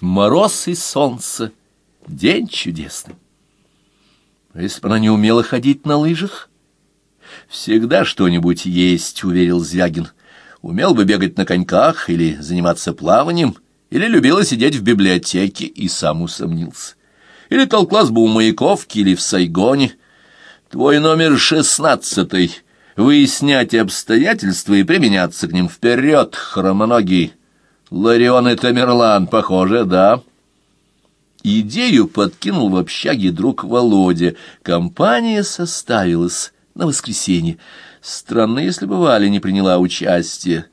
Мороз и солнце. День чудесный. А если бы она не умела ходить на лыжах? Всегда что-нибудь есть, уверил Звягин. Умел бы бегать на коньках или заниматься плаванием, или любила сидеть в библиотеке и сам усомнился. Или толклась бы у Маяковки или в Сайгоне. Твой номер шестнадцатый. Выяснять обстоятельства и применяться к ним вперед, хромоногий. Ларион и Тамерлан, похоже, да. Идею подкинул в общаге друг Володя. Компания составилась на воскресенье. Странно, если бы Валя не приняла участие.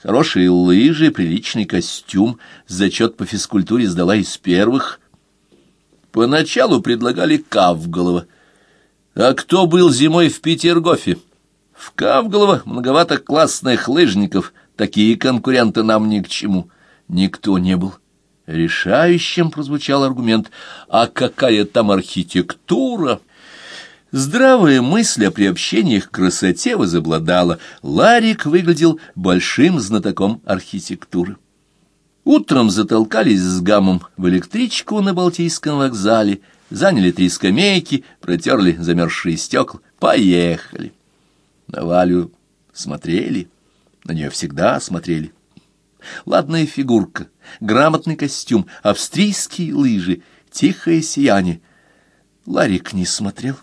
Хорошие лыжи, приличный костюм, зачет по физкультуре сдала из первых. Поначалу предлагали Кавголова. А кто был зимой в Петергофе? В Кавголово многовато классных лыжников, такие конкуренты нам ни к чему. Никто не был. Решающим прозвучал аргумент «А какая там архитектура?» Здравая мысль о приобщении к красоте возобладала. Ларик выглядел большим знатоком архитектуры. Утром затолкались с гамом в электричку на Балтийском вокзале, заняли три скамейки, протерли замерзшие стекла, поехали. На Валю смотрели, на нее всегда смотрели. Ладная фигурка, грамотный костюм, австрийские лыжи, тихое сияние. Ларик не смотрел.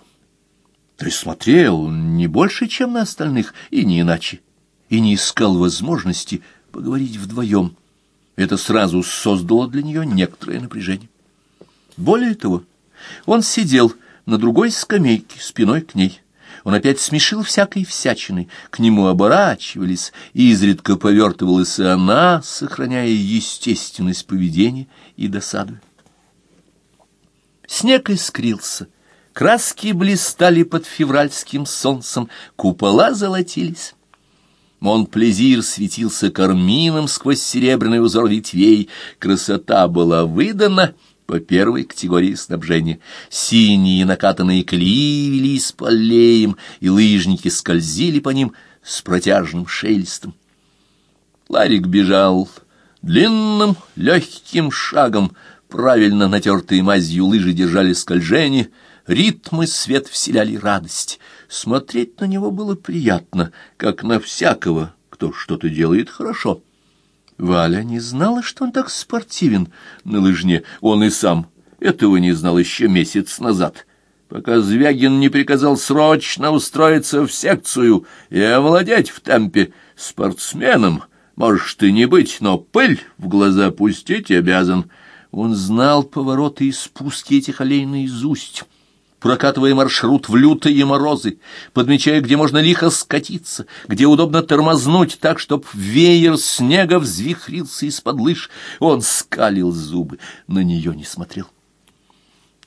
То есть смотрел не больше, чем на остальных, и не иначе, и не искал возможности поговорить вдвоем. Это сразу создало для нее некоторое напряжение. Более того, он сидел на другой скамейке, спиной к ней. Он опять смешил всякой всячиной, к нему оборачивались, и изредка повертывалась она, сохраняя естественность поведения и досаду. Снег искрился, краски блистали под февральским солнцем, купола золотились. Монплезир светился кармином сквозь серебряный узор ветвей, красота была выдана — по первой категории снабжения. Синие накатанные колеи велись по аллеям, и лыжники скользили по ним с протяжным шелестом. Ларик бежал длинным легким шагом, правильно натертые мазью лыжи держали скольжение, ритмы свет вселяли радость. Смотреть на него было приятно, как на всякого, кто что-то делает хорошо. Валя не знала, что он так спортивен на лыжне. Он и сам этого не знал еще месяц назад, пока Звягин не приказал срочно устроиться в секцию и овладеть в темпе спортсменом. Можешь ты не быть, но пыль в глаза пустить обязан. Он знал повороты и спуски этих аллей наизусть прокатывая маршрут в лютые морозы, подмечая, где можно лихо скатиться, где удобно тормознуть так, чтоб веер снега взвихрился из-под лыж. Он скалил зубы, на нее не смотрел.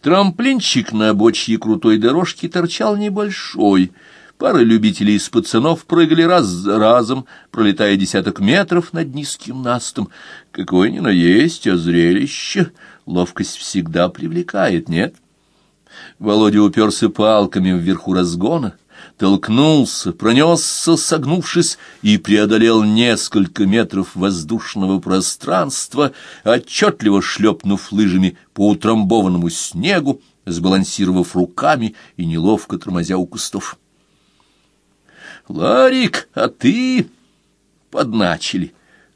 Трамплинчик на обочье крутой дорожки торчал небольшой. Пара любителей из пацанов прыгали раз за разом, пролетая десяток метров над низким настом. Какое ни на есть, а зрелище. Ловкость всегда привлекает, нет? — Володя уперся палками вверху разгона, толкнулся, пронесся, согнувшись, и преодолел несколько метров воздушного пространства, отчетливо шлепнув лыжами по утрамбованному снегу, сбалансировав руками и неловко тормозя у кустов. «Ларик, а ты...» — подначили.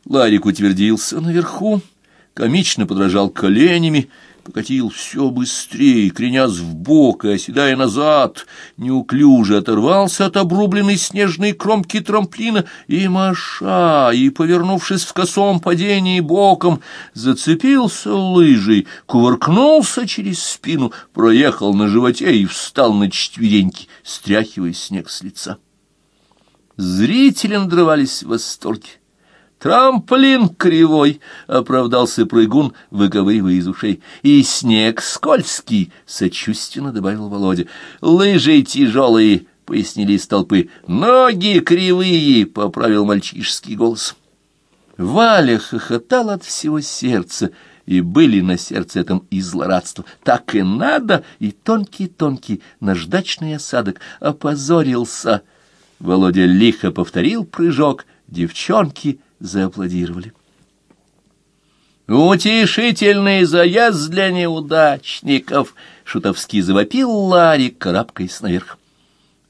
Ларик утвердился наверху, комично подражал коленями, покатил все быстрее, кренясь в бок и оседая назад, неуклюже оторвался от обрубленной снежной кромки трамплина и, маша, и, повернувшись в косом падении боком, зацепился лыжей, кувыркнулся через спину, проехал на животе и встал на четвереньки, стряхивая снег с лица. Зрители надрывались в восторге. «Трамплин кривой!» — оправдался прыгун, выковыривая из ушей. «И снег скользкий!» — сочувственно добавил Володя. «Лыжи тяжелые!» — пояснили из толпы. «Ноги кривые!» — поправил мальчишеский голос. Валя хохотал от всего сердца, и были на сердце этом и злорадство. Так и надо, и тонкий-тонкий наждачный осадок опозорился. Володя лихо повторил прыжок, девчонки — зааплодировали. «Утешительный заезд для неудачников!» — шутовски завопил Ларик, карабкаясь наверх.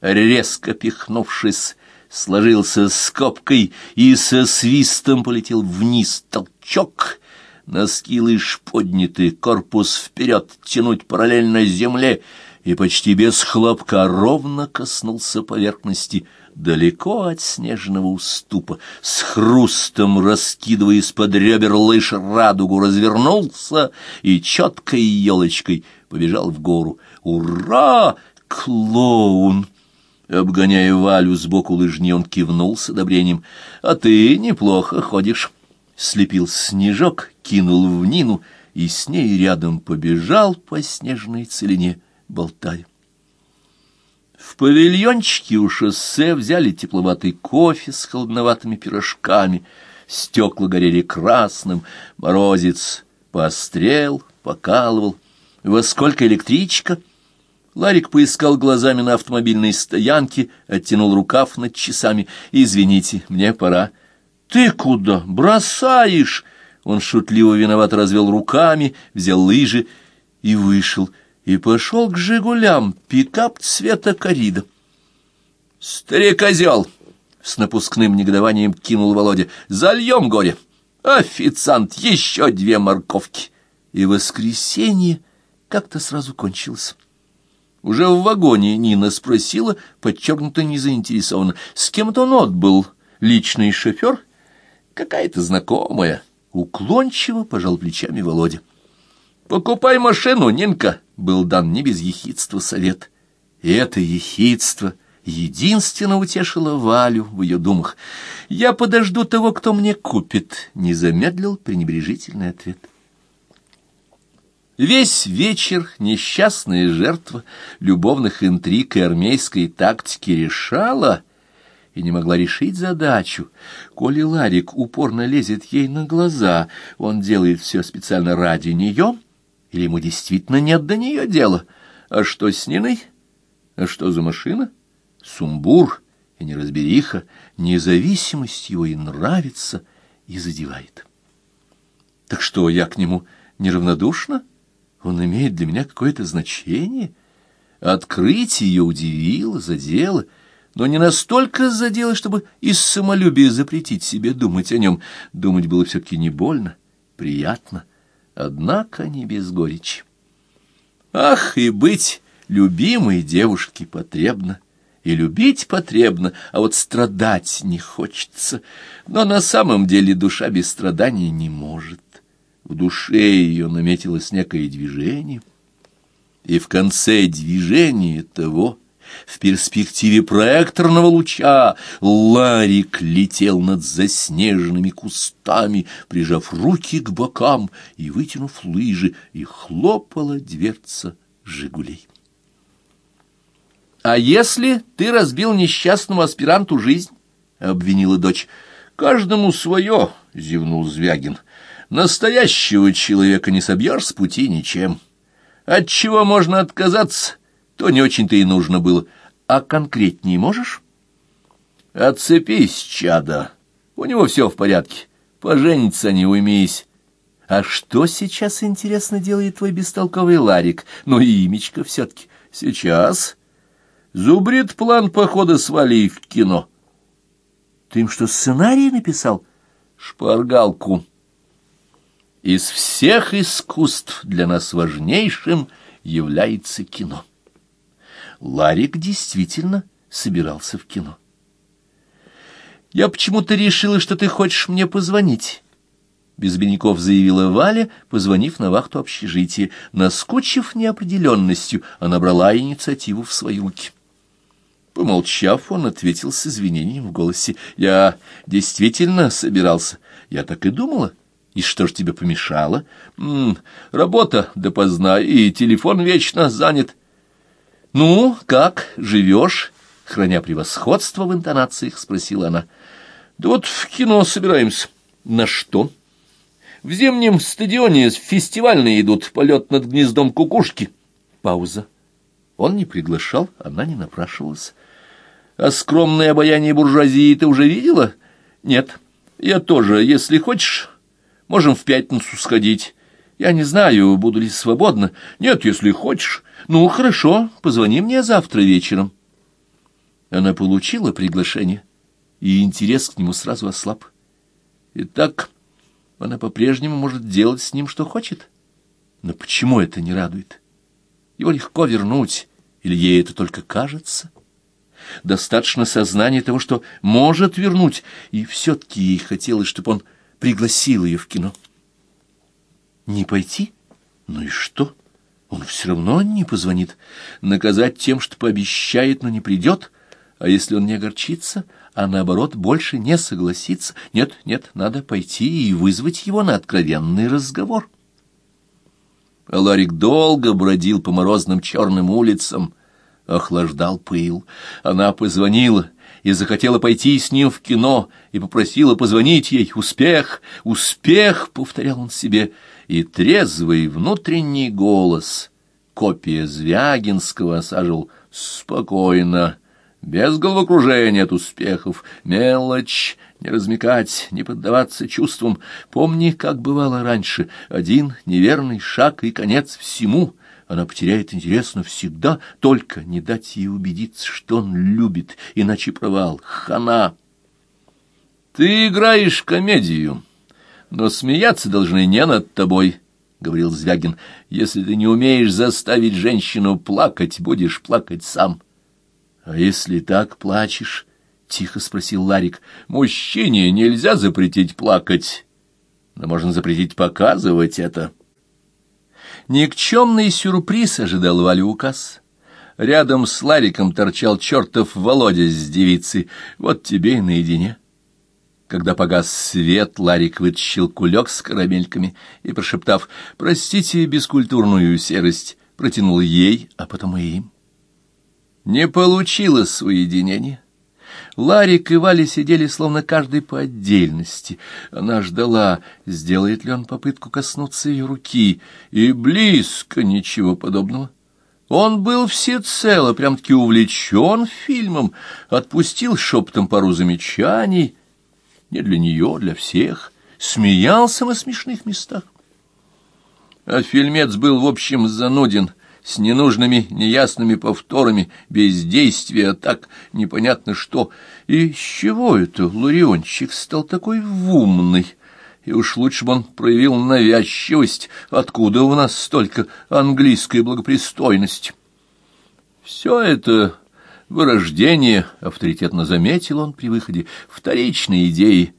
Резко пихнувшись, сложился скобкой и со свистом полетел вниз толчок. Носки лыж подняты, корпус вперед, тянуть параллельно земле, и почти без хлопка ровно коснулся поверхности — далеко от снежного уступа, с хрустом раскидывая из-под ребер лыж радугу, развернулся и четкой елочкой побежал в гору. «Ура! Клоун!» Обгоняя Валю сбоку лыжни, он кивнул с одобрением. «А ты неплохо ходишь». Слепил снежок, кинул в Нину и с ней рядом побежал по снежной целине, болтая. В павильончике у шоссе взяли тепловатый кофе с холодноватыми пирожками. Стекла горели красным, морозец поострел, покалывал. Во сколько электричка? Ларик поискал глазами на автомобильной стоянке, оттянул рукав над часами. «Извините, мне пора». «Ты куда? Бросаешь!» Он шутливо виноват развел руками, взял лыжи и вышел — и пошел к «Жигулям» пикап цвета корида. «Старик-козел!» — с напускным негодованием кинул Володя. «Зальем горе! Официант, еще две морковки!» И воскресенье как-то сразу кончилось. Уже в вагоне Нина спросила, подчеркнуто незаинтересованно, с кем-то он отбыл, личный шофер? Какая-то знакомая. Уклончиво пожал плечами Володя. «Покупай машину, Нинка!» — был дан не без ехидства совет. И это ехидство единственно утешило Валю в ее думах. «Я подожду того, кто мне купит», — не замедлил пренебрежительный ответ. Весь вечер несчастная жертва любовных интриг и армейской тактики решала и не могла решить задачу. Коли Ларик упорно лезет ей на глаза, он делает все специально ради нее — или ему действительно нет до нее дела? А что с Ниной? А что за машина? Сумбур и неразбериха, независимость его и нравится, и задевает. Так что, я к нему неравнодушна? Он имеет для меня какое-то значение? Открытие ее удивило, задело, но не настолько задело, чтобы из самолюбия запретить себе думать о нем. Думать было все-таки не больно, приятно — однако не без горечи. Ах, и быть любимой девушке потребно, и любить потребно, а вот страдать не хочется. Но на самом деле душа без страдания не может. В душе ее наметилось некое движение, и в конце движения того в перспективе проекторного луча Ларик летел над заснеженными кустами, прижав руки к бокам и вытянув лыжи, и хлопала дверца «Жигулей». «А если ты разбил несчастному аспиранту жизнь?» — обвинила дочь. «Каждому свое», — зевнул Звягин. «Настоящего человека не собьешь с пути ничем. От чего можно отказаться?» То не очень-то и нужно было. А конкретнее можешь? Отцепись, чада. У него все в порядке. Пожениться не уймись. А что сейчас, интересно, делает твой бестолковый Ларик? Ну, имечко все-таки. Сейчас. Зубрит план похода с Валей в кино. Ты им что, сценарий написал? Шпаргалку. Из всех искусств для нас важнейшим является кино. Ларик действительно собирался в кино. «Я почему-то решила, что ты хочешь мне позвонить», — без заявила Валя, позвонив на вахту общежития. Наскучив неопределенностью, она брала инициативу в свои руки. Помолчав, он ответил с извинением в голосе. «Я действительно собирался. Я так и думала. И что ж тебе помешало? М -м, работа допоздна, и телефон вечно занят». «Ну, как, живешь?» — храня превосходство в интонациях, спросила она. «Да вот в кино собираемся». «На что?» «В зимнем стадионе фестивальные идут, полет над гнездом кукушки». Пауза. Он не приглашал, она не напрашивалась. «А скромное обаяние буржуазии ты уже видела?» «Нет, я тоже, если хочешь, Можем в пятницу сходить. Я не знаю, буду ли свободна. Нет, если хочешь. Ну, хорошо, позвони мне завтра вечером. Она получила приглашение, и интерес к нему сразу ослаб. Итак, она по-прежнему может делать с ним, что хочет. Но почему это не радует? Его легко вернуть, или ей это только кажется? Достаточно сознания того, что может вернуть, и все-таки ей хотелось, чтобы он пригласил ее в кино. Не пойти? Ну и что? Он все равно не позвонит. Наказать тем, что пообещает, но не придет? А если он не огорчится, а наоборот больше не согласится? Нет, нет, надо пойти и вызвать его на откровенный разговор. А Ларик долго бродил по морозным черным улицам, охлаждал пыл. Она позвонила и захотела пойти с ним в кино, и попросила позвонить ей. «Успех! Успех!» — повторял он себе. И трезвый внутренний голос, копия Звягинского, осаживал «Спокойно!» Без головокружения от успехов, мелочь, не размекать, не поддаваться чувствам. Помни, как бывало раньше, один неверный шаг и конец всему. Она потеряет интерес навсегда, только не дать ей убедиться, что он любит, иначе провал. Хана! Ты играешь комедию, но смеяться должны не над тобой, — говорил Звягин. Если ты не умеешь заставить женщину плакать, будешь плакать сам. —— А если так плачешь? — тихо спросил Ларик. — Мужчине нельзя запретить плакать, но можно запретить показывать это. Никчемный сюрприз ожидал Валю указ. Рядом с Лариком торчал чертов Володя с девицей. Вот тебе и наедине. Когда погас свет, Ларик вытащил кулек с карамельками и, прошептав «Простите бескультурную серость», протянул ей, а потом и им. Не получилось уединения. Ларик и Валя сидели словно каждый по отдельности. Она ждала, сделает ли он попытку коснуться ее руки, и близко ничего подобного. Он был всецело, прям-таки увлечен фильмом, отпустил шепотом пару замечаний, не для нее, для всех, смеялся на смешных местах. А фильмец был, в общем, зануден — с ненужными, неясными повторами, бездействия, так непонятно что. И с чего это Лариончик стал такой умный? И уж лучше бы он проявил навязчивость, откуда у нас столько английской благопристойности. Все это вырождение, авторитетно заметил он при выходе, вторичные идеи,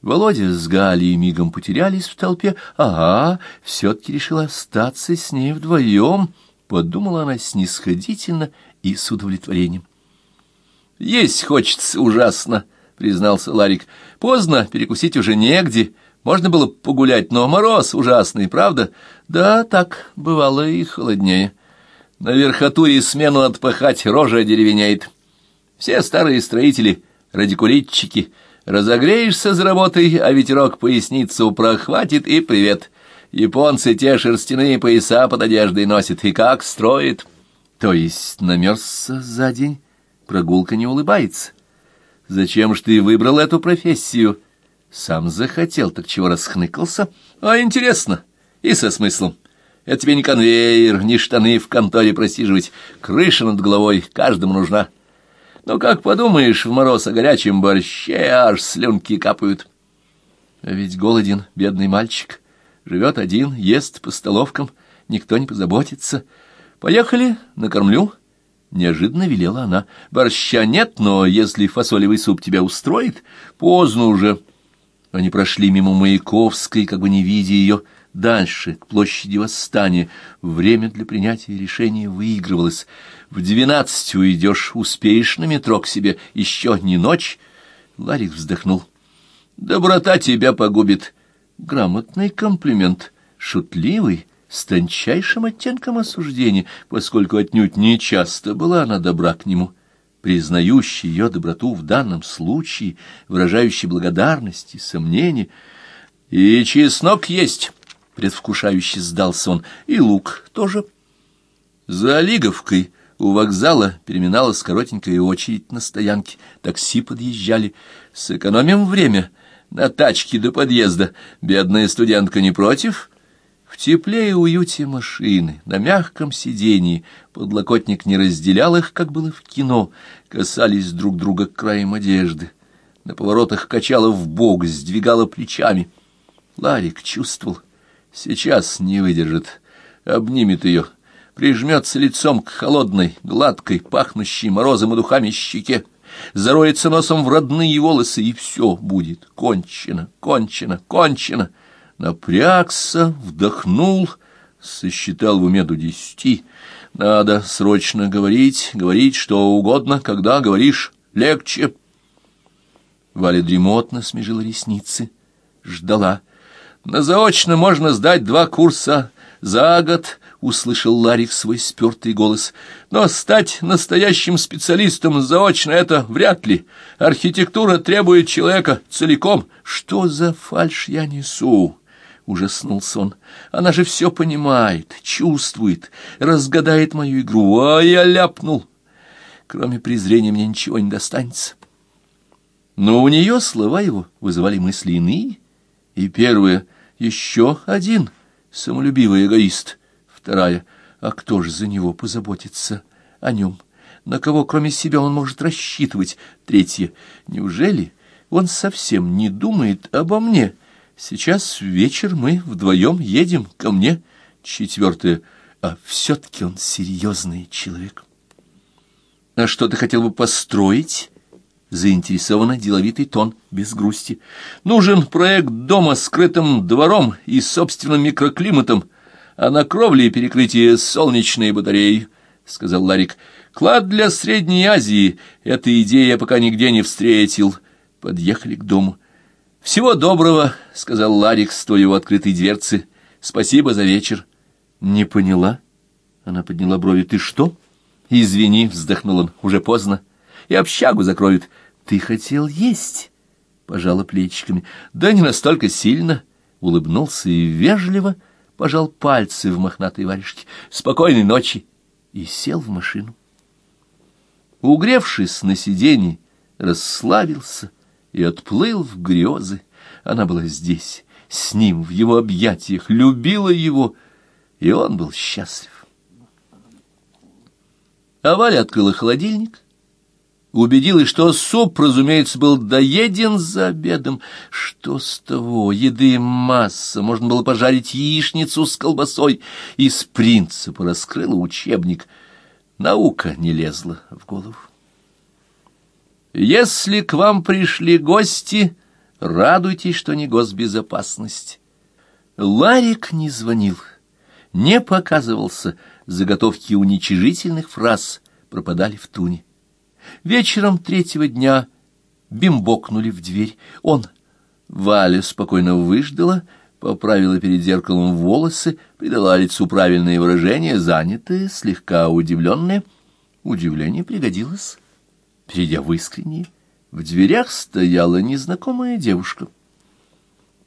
Володя с Галей мигом потерялись в толпе. Ага, все-таки решила остаться с ней вдвоем — подумала она снисходительно и с удовлетворением. «Есть хочется ужасно», — признался Ларик. «Поздно, перекусить уже негде. Можно было погулять, но мороз ужасный, правда? Да, так, бывало и холоднее. На верхотуре смену отпахать, рожа деревенеет. Все старые строители, радикулитчики. Разогреешься за работой, а ветерок поясницу прохватит и привет». Японцы те шерстяные пояса под одеждой носят, и как строят. То есть намерзся за день, прогулка не улыбается. Зачем ж ты выбрал эту профессию? Сам захотел, так чего расхныкался? А интересно, и со смыслом. Это тебе не конвейер, не штаны в конторе просиживать. Крыша над головой каждому нужна. Но как подумаешь, в мороз о горячем борще аж слюнки капают. А ведь голоден бедный мальчик — Живет один, ест по столовкам, никто не позаботится. Поехали, накормлю. Неожиданно велела она. Борща нет, но если фасолевый суп тебя устроит, поздно уже. Они прошли мимо Маяковской, как бы не видя ее, дальше, к площади Восстания. Время для принятия решения выигрывалось. В двенадцать уйдешь, успеешь на метро к себе, еще не ночь. Ларик вздохнул. Доброта тебя погубит. Грамотный комплимент, шутливый, с тончайшим оттенком осуждения, поскольку отнюдь не часто была она добра к нему, признающий ее доброту в данном случае, выражающий благодарность и сомнение. «И чеснок есть!» — предвкушающе сдался он, — «и лук тоже». За Олиговкой у вокзала переминалась коротенькая очередь на стоянке. Такси подъезжали. «Сэкономим время», на тачке до подъезда. Бедная студентка не против?» В тепле и уюте машины, на мягком сидении, подлокотник не разделял их, как было в кино, касались друг друга краем одежды. На поворотах качала в бок, сдвигала плечами. Ларик чувствовал, сейчас не выдержит, обнимет ее, прижмется лицом к холодной, гладкой, пахнущей морозом и духами щеке, зароется носом в родные волосы, и все будет кончено, кончено, кончено. Напрягся, вдохнул, сосчитал в уме до десяти. Надо срочно говорить, говорить что угодно, когда говоришь, легче. Валя дремотно смежила ресницы, ждала. На заочно можно сдать два курса за год, — услышал Ларик свой спертый голос. «Но стать настоящим специалистом заочно — это вряд ли. Архитектура требует человека целиком. Что за фальшь я несу?» Ужаснулся он. «Она же все понимает, чувствует, разгадает мою игру, а я ляпнул. Кроме презрения мне ничего не достанется». Но у нее слова его вызывали мысли иные. И первое — еще один самолюбивый эгоист — Вторая. А кто же за него позаботится о нем? На кого, кроме себя, он может рассчитывать? Третье. Неужели он совсем не думает обо мне? Сейчас вечер мы вдвоем едем ко мне. Четвертое. А все-таки он серьезный человек. А что ты хотел бы построить? Заинтересованно деловитый тон, без грусти. Нужен проект дома с скрытым двором и собственным микроклиматом а на кровле перекрытие солнечной батареи, — сказал Ларик. — Клад для Средней Азии. Эта идея я пока нигде не встретил. Подъехали к дому. — Всего доброго, — сказал Ларик, стоя у открытой дверцы. — Спасибо за вечер. — Не поняла. Она подняла брови. — Ты что? — Извини, — вздохнул он. — Уже поздно. И общагу закроют. — Ты хотел есть? — пожала плечиками. — Да не настолько сильно. Улыбнулся и вежливо — пожал пальцы в мохнатой варежке. «Спокойной ночи!» и сел в машину. Угревшись на сиденье, расслабился и отплыл в грезы. Она была здесь, с ним, в его объятиях, любила его, и он был счастлив. А Валя открыла холодильник — убедилась, что суп, разумеется, был доеден за обедом. Что с того? Еды масса, можно было пожарить яичницу с колбасой. Из принципа раскрыла учебник. Наука не лезла в голову. Если к вам пришли гости, радуйтесь, что не госбезопасность. Ларик не звонил, не показывался, заготовки уничижительных фраз пропадали в туне. Вечером третьего дня бимбокнули в дверь. Он, Валя, спокойно выждала, поправила перед зеркалом волосы, придала лицу правильное выражение, занятое, слегка удивленное. Удивление пригодилось. Перейдя в искреннее, в дверях стояла незнакомая девушка.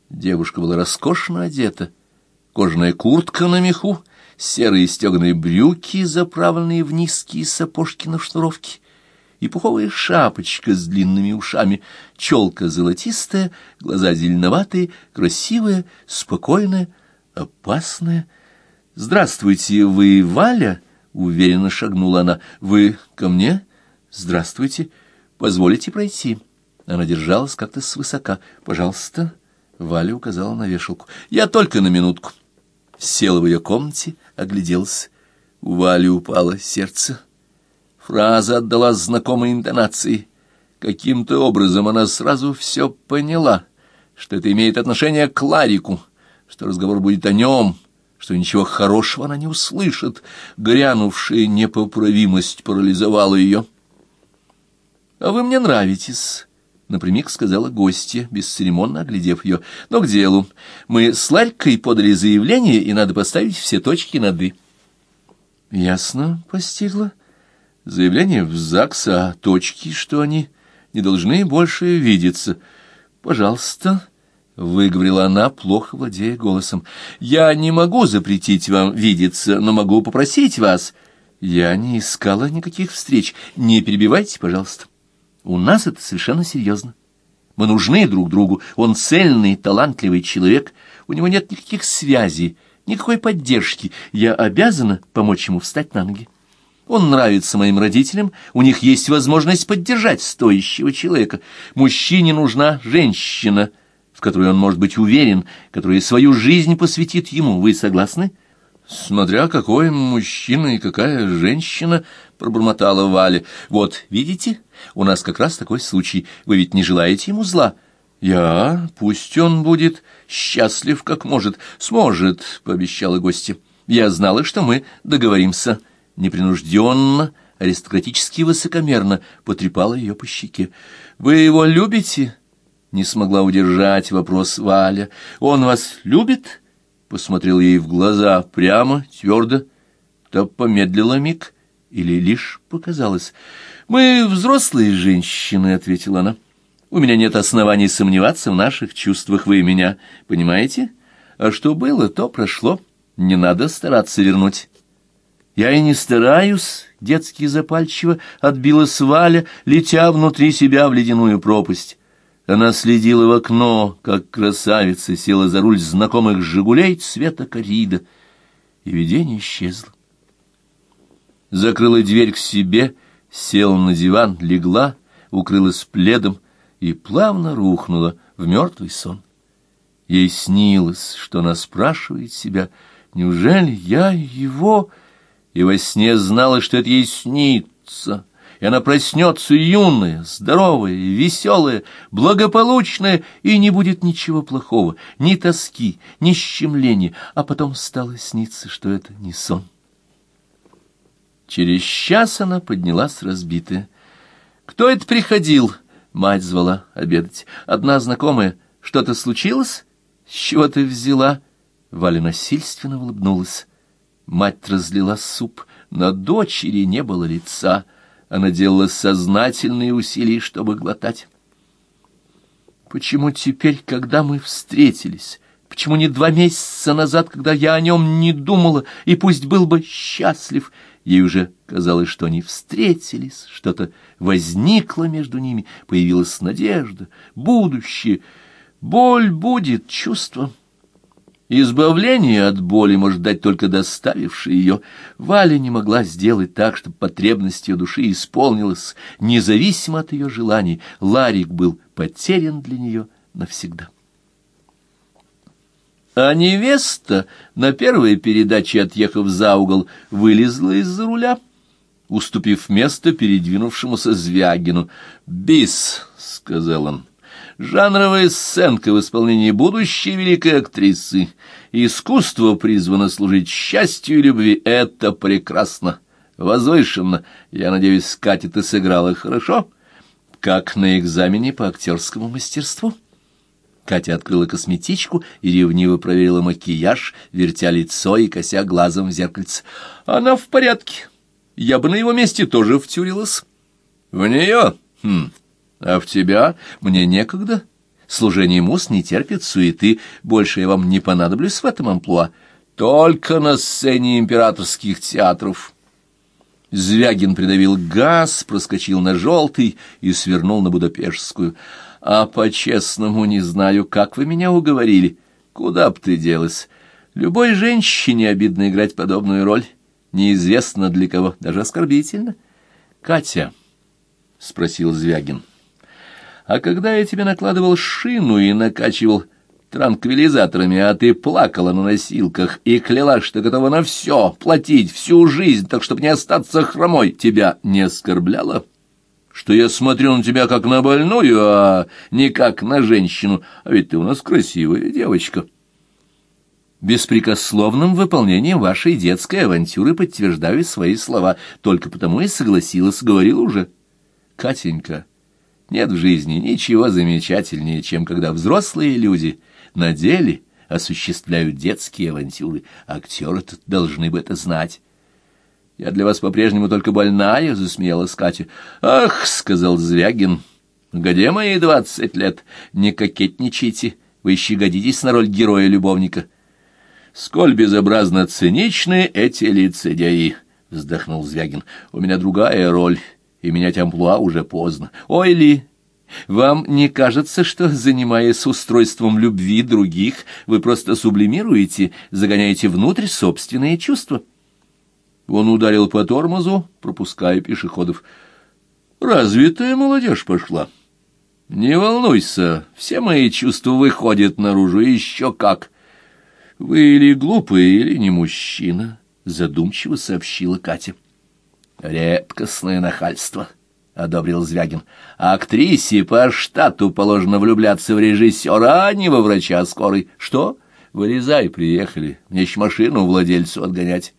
Девушка была роскошно одета. Кожаная куртка на меху, серые стеганые брюки, заправленные в низкие сапожки на шнуровке — и пуховая шапочка с длинными ушами, челка золотистая, глаза зеленоватые, красивая, спокойная, опасная. «Здравствуйте, вы Валя?» — уверенно шагнула она. «Вы ко мне? Здравствуйте. Позволите пройти?» Она держалась как-то свысока. «Пожалуйста». Валя указала на вешалку. «Я только на минутку». Села в ее комнате, огляделась. У Вали упало сердце. Фраза отдала знакомой интонации. Каким-то образом она сразу все поняла, что это имеет отношение к Ларику, что разговор будет о нем, что ничего хорошего она не услышит. Грянувшая непоправимость парализовала ее. «А вы мне нравитесь», — напрямик сказала гостья, бесцеремонно оглядев ее. «Но к делу. Мы с Ларькой подали заявление, и надо поставить все точки над «и». «Ясно, постигла», Заявление в ЗАГС, а точки, что они не должны больше видеться. «Пожалуйста», — выговорила она, плохо владея голосом, — «я не могу запретить вам видеться, но могу попросить вас». «Я не искала никаких встреч. Не перебивайте, пожалуйста. У нас это совершенно серьезно. Мы нужны друг другу. Он цельный, талантливый человек. У него нет никаких связей, никакой поддержки. Я обязана помочь ему встать на ноги. Он нравится моим родителям, у них есть возможность поддержать стоящего человека. Мужчине нужна женщина, в которой он может быть уверен, которая свою жизнь посвятит ему. Вы согласны? Смотря какой мужчина и какая женщина, пробормотала Валя. Вот, видите, у нас как раз такой случай. Вы ведь не желаете ему зла? Я, пусть он будет счастлив как может. Сможет, пообещала гостья. Я знала, что мы договоримся непринужденно, аристократически высокомерно потрепала ее по щеке. «Вы его любите?» — не смогла удержать вопрос Валя. «Он вас любит?» — посмотрел ей в глаза прямо, твердо. То помедлила миг или лишь показалось. «Мы взрослые женщины», — ответила она. «У меня нет оснований сомневаться в наших чувствах. Вы меня понимаете? А что было, то прошло. Не надо стараться вернуть». Я и не стараюсь, — детски запальчиво отбила сваля, летя внутри себя в ледяную пропасть. Она следила в окно, как красавица села за руль знакомых «Жигулей» цвета корида, и видение исчезло. Закрыла дверь к себе, села на диван, легла, укрылась пледом и плавно рухнула в мертвый сон. Ей снилось, что она спрашивает себя, «Неужели я его...» и во сне знала, что это ей снится, и она проснется юная, здоровая, веселая, благополучная, и не будет ничего плохого, ни тоски, ни щемления, а потом стало сниться, что это не сон. Через час она поднялась разбитая. «Кто это приходил?» — мать звала обедать. «Одна знакомая. Что-то случилось? С чего ты взяла?» Валя насильственно улыбнулась. Мать разлила суп, на дочери не было лица. Она делала сознательные усилия, чтобы глотать. Почему теперь, когда мы встретились, почему не два месяца назад, когда я о нем не думала, и пусть был бы счастлив, ей уже казалось, что они встретились, что-то возникло между ними, появилась надежда, будущее. Боль будет чувством. Избавление от боли может дать только доставивший ее. Валя не могла сделать так, чтобы потребность ее души исполнилась. Независимо от ее желаний, Ларик был потерян для нее навсегда. А невеста на первой передаче, отъехав за угол, вылезла из-за руля, уступив место передвинувшемуся Звягину. «Бис», — сказал он, — Жанровая сценка в исполнении будущей великой актрисы. Искусство призвано служить счастью и любви. Это прекрасно, возвышенно. Я надеюсь, Катя, ты сыграла хорошо? Как на экзамене по актерскому мастерству? Катя открыла косметичку и ревниво проверила макияж, вертя лицо и кося глазом в зеркальце. Она в порядке. Я бы на его месте тоже втюрилась. В нее? Хм, а в тебя мне некогда. Служение мус не терпит суеты, больше я вам не понадоблюсь в этом амплуа. Только на сцене императорских театров». Звягин придавил газ, проскочил на желтый и свернул на Будапештскую. «А по-честному не знаю, как вы меня уговорили. Куда б ты делась? Любой женщине обидно играть подобную роль. Неизвестно для кого, даже оскорбительно». «Катя», — спросил Звягин, — а когда я тебе накладывал шину и накачивал транквилизаторами, а ты плакала на носилках и клялась, что готова на все, платить всю жизнь, так чтобы не остаться хромой, тебя не оскорбляло? Что я смотрю на тебя как на больную, а не как на женщину, а ведь ты у нас красивая девочка». Беспрекословным выполнением вашей детской авантюры подтверждаю свои слова, только потому и согласилась, говорил уже. Катенька, нет в жизни ничего замечательнее, чем когда взрослые люди на деле осуществляют детские авантюры. Актеры-то должны бы это знать. «Я для вас по-прежнему только больная», — засмеялась Катя. «Ах», — сказал Звягин, — «где мои двадцать лет? Не кокетничайте, вы еще годитесь на роль героя-любовника». «Сколь безобразно циничны эти лицедеи», — вздохнул Звягин. «У меня другая роль» и менять амплуа уже поздно. Ой ли, Вам не кажется, что, занимаясь устройством любви других, вы просто сублимируете, загоняете внутрь собственные чувства? Он ударил по тормозу, пропуская пешеходов. Развитая молодежь пошла. Не волнуйся, все мои чувства выходят наружу, еще как. Вы или глупый, или не мужчина, задумчиво сообщила Катя. Редкостное нахальство. — одобрил Звягин. А актрисе по штату положено влюбляться в режиссера, а не во врача скорой. Что? Вылезай, приехали. Мне еще машину владельцу отгонять.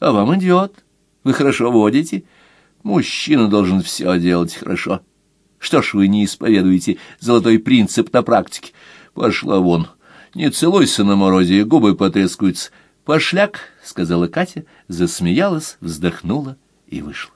А вам идет. Вы хорошо водите. Мужчина должен все делать хорошо. Что ж вы не исповедуете золотой принцип на практике? Пошла вон. Не целуйся на морозе, губы потрескаются. «Пошляк», — сказала Катя, засмеялась, вздохнула и вышла.